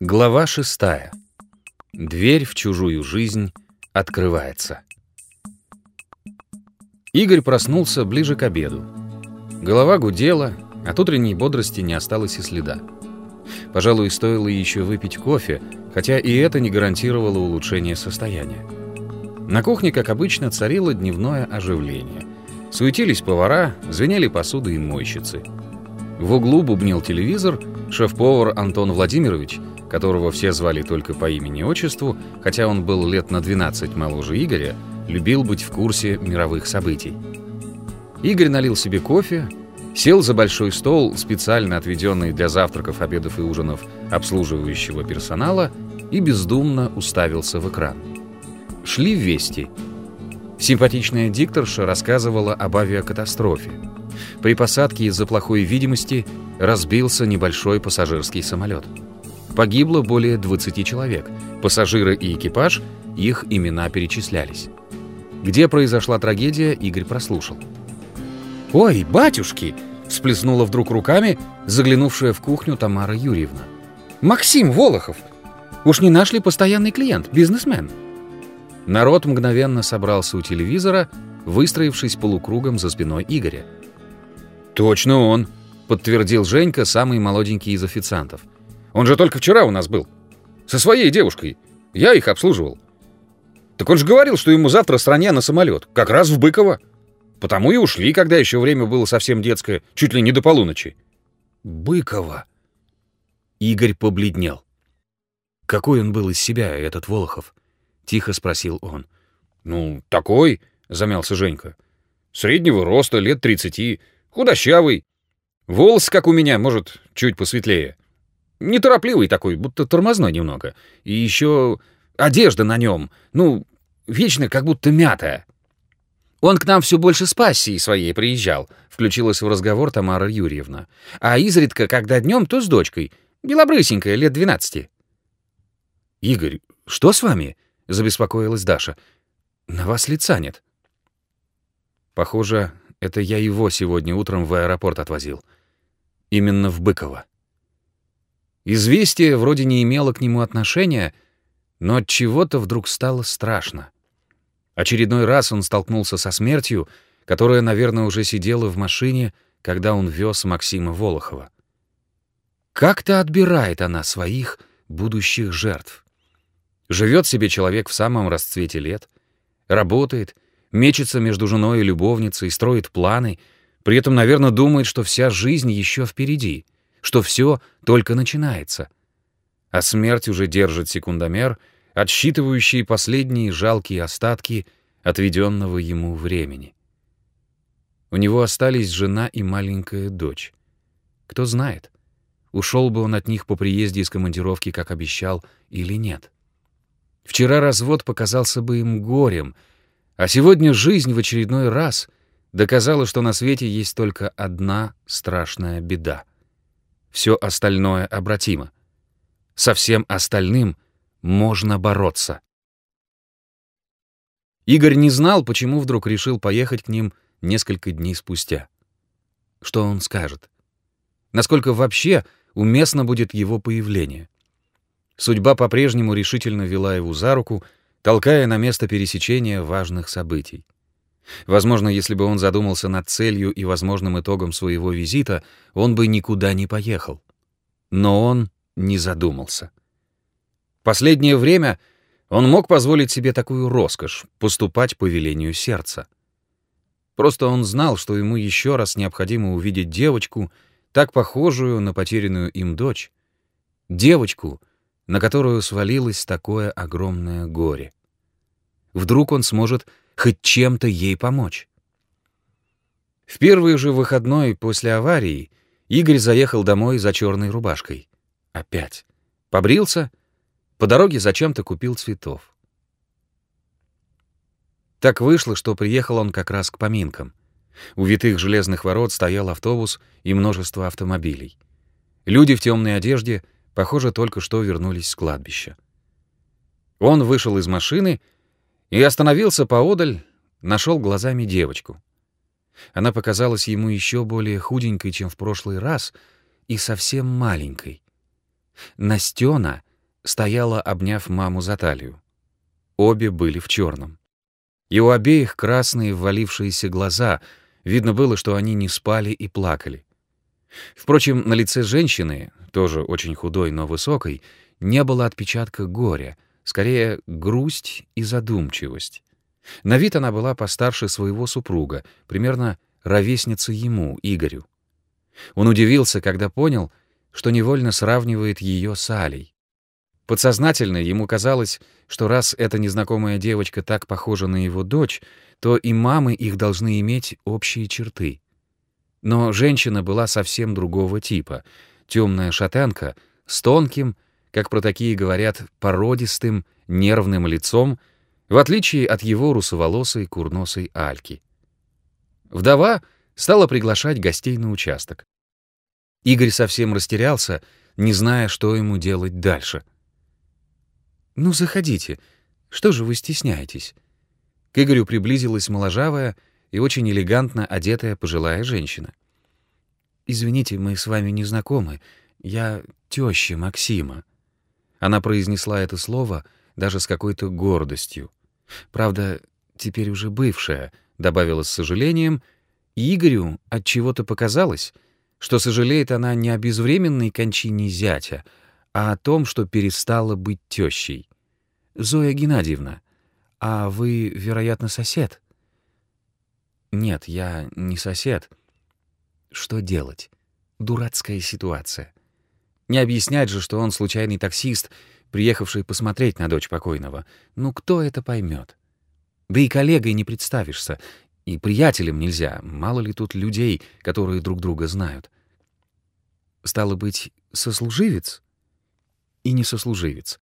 Глава шестая. Дверь в чужую жизнь открывается. Игорь проснулся ближе к обеду. Голова гудела, от утренней бодрости не осталось и следа. Пожалуй, стоило еще выпить кофе, хотя и это не гарантировало улучшение состояния. На кухне, как обычно, царило дневное оживление. Суетились повара, звенели посуды и мойщицы. В углу бубнил телевизор, шеф-повар Антон Владимирович — которого все звали только по имени-отчеству, хотя он был лет на 12 моложе Игоря, любил быть в курсе мировых событий. Игорь налил себе кофе, сел за большой стол, специально отведенный для завтраков, обедов и ужинов обслуживающего персонала, и бездумно уставился в экран. Шли вести. Симпатичная дикторша рассказывала об авиакатастрофе. При посадке из-за плохой видимости разбился небольшой пассажирский самолет. Погибло более 20 человек. Пассажиры и экипаж, их имена перечислялись. Где произошла трагедия, Игорь прослушал. «Ой, батюшки!» — всплеснула вдруг руками заглянувшая в кухню Тамара Юрьевна. «Максим Волохов! Уж не наш ли постоянный клиент, бизнесмен?» Народ мгновенно собрался у телевизора, выстроившись полукругом за спиной Игоря. «Точно он!» — подтвердил Женька, самый молоденький из официантов — он же только вчера у нас был. Со своей девушкой. Я их обслуживал. Так он же говорил, что ему завтра стране на самолет. Как раз в Быково. Потому и ушли, когда еще время было совсем детское, чуть ли не до полуночи. Быково. Игорь побледнел. Какой он был из себя, этот Волохов? Тихо спросил он. Ну, такой, замялся Женька. Среднего роста, лет тридцати, худощавый. Волос, как у меня, может, чуть посветлее. Неторопливый такой, будто тормозной немного. И еще одежда на нем, ну, вечно как будто мятая. Он к нам все больше с пассией своей приезжал, включилась в разговор Тамара Юрьевна. А изредка, когда днем, то с дочкой. Белобрысенькая, лет двенадцати. «Игорь, что с вами?» — забеспокоилась Даша. «На вас лица нет». Похоже, это я его сегодня утром в аэропорт отвозил. Именно в Быково. Известие вроде не имело к нему отношения, но от чего-то вдруг стало страшно. Очередной раз он столкнулся со смертью, которая, наверное, уже сидела в машине, когда он вез Максима Волохова. Как-то отбирает она своих будущих жертв. Живет себе человек в самом расцвете лет, работает, мечется между женой и любовницей, строит планы, при этом, наверное, думает, что вся жизнь еще впереди — что все только начинается. А смерть уже держит секундомер, отсчитывающий последние жалкие остатки отведенного ему времени. У него остались жена и маленькая дочь. Кто знает, ушел бы он от них по приезде из командировки, как обещал, или нет. Вчера развод показался бы им горем, а сегодня жизнь в очередной раз доказала, что на свете есть только одна страшная беда — все остальное обратимо. Со всем остальным можно бороться. Игорь не знал, почему вдруг решил поехать к ним несколько дней спустя. Что он скажет? Насколько вообще уместно будет его появление? Судьба по-прежнему решительно вела его за руку, толкая на место пересечения важных событий. Возможно, если бы он задумался над целью и возможным итогом своего визита, он бы никуда не поехал. Но он не задумался. Последнее время он мог позволить себе такую роскошь — поступать по велению сердца. Просто он знал, что ему еще раз необходимо увидеть девочку, так похожую на потерянную им дочь. Девочку, на которую свалилось такое огромное горе. Вдруг он сможет хоть чем-то ей помочь. В первый же выходной после аварии Игорь заехал домой за черной рубашкой. Опять. Побрился, по дороге зачем-то купил цветов. Так вышло, что приехал он как раз к поминкам. У витых железных ворот стоял автобус и множество автомобилей. Люди в темной одежде, похоже, только что вернулись с кладбища. Он вышел из машины и остановился поодаль, нашел глазами девочку. Она показалась ему еще более худенькой, чем в прошлый раз, и совсем маленькой. Настена стояла, обняв маму за талию. Обе были в черном. И у обеих красные ввалившиеся глаза. Видно было, что они не спали и плакали. Впрочем, на лице женщины, тоже очень худой, но высокой, не было отпечатка горя, скорее грусть и задумчивость. На вид она была постарше своего супруга, примерно ровесница ему, Игорю. Он удивился, когда понял, что невольно сравнивает ее с Алей. Подсознательно ему казалось, что раз эта незнакомая девочка так похожа на его дочь, то и мамы их должны иметь общие черты. Но женщина была совсем другого типа. Темная шатенка с тонким, как про такие говорят, породистым, нервным лицом, в отличие от его русоволосой курносой Альки. Вдова стала приглашать гостей на участок. Игорь совсем растерялся, не зная, что ему делать дальше. «Ну, заходите. Что же вы стесняетесь?» К Игорю приблизилась моложавая и очень элегантно одетая пожилая женщина. «Извините, мы с вами не знакомы. Я теща Максима». Она произнесла это слово даже с какой-то гордостью. Правда, теперь уже бывшая, добавила с сожалением, Игорю от чего-то показалось, что сожалеет она не о безвременной кончине зятя, а о том, что перестала быть тещей. «Зоя Геннадьевна, а вы, вероятно, сосед?» «Нет, я не сосед. Что делать? Дурацкая ситуация. Не объяснять же, что он случайный таксист, приехавший посмотреть на дочь покойного. Ну кто это поймет? Да и коллегой не представишься, и приятелем нельзя, мало ли тут людей, которые друг друга знают. Стало быть, сослуживец? И не сослуживец.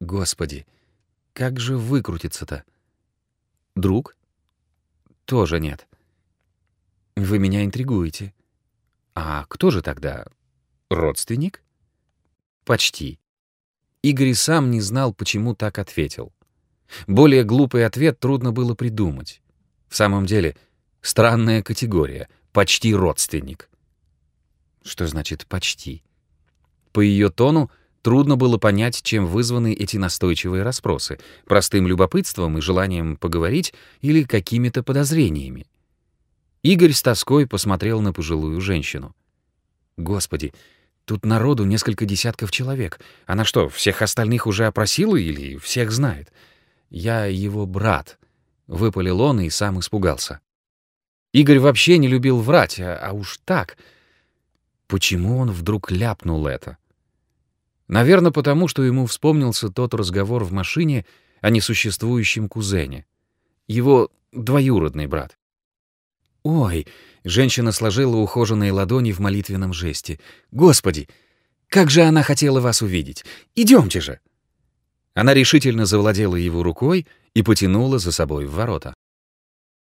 Господи, как же выкрутиться-то? Друг? Тоже нет. Вы меня интригуете. А кто же тогда? Родственник? Почти. Игорь сам не знал, почему так ответил. Более глупый ответ трудно было придумать. В самом деле, странная категория — почти родственник. Что значит «почти»? По ее тону трудно было понять, чем вызваны эти настойчивые расспросы — простым любопытством и желанием поговорить или какими-то подозрениями. Игорь с тоской посмотрел на пожилую женщину. «Господи, тут народу несколько десятков человек. Она что, всех остальных уже опросила или всех знает? Я его брат», — выпалил он и сам испугался. Игорь вообще не любил врать, а, а уж так. Почему он вдруг ляпнул это? Наверное, потому что ему вспомнился тот разговор в машине о несуществующем кузене. Его двоюродный брат. «Ой!» — женщина сложила ухоженные ладони в молитвенном жесте. «Господи! Как же она хотела вас увидеть! Идемте же!» Она решительно завладела его рукой и потянула за собой в ворота.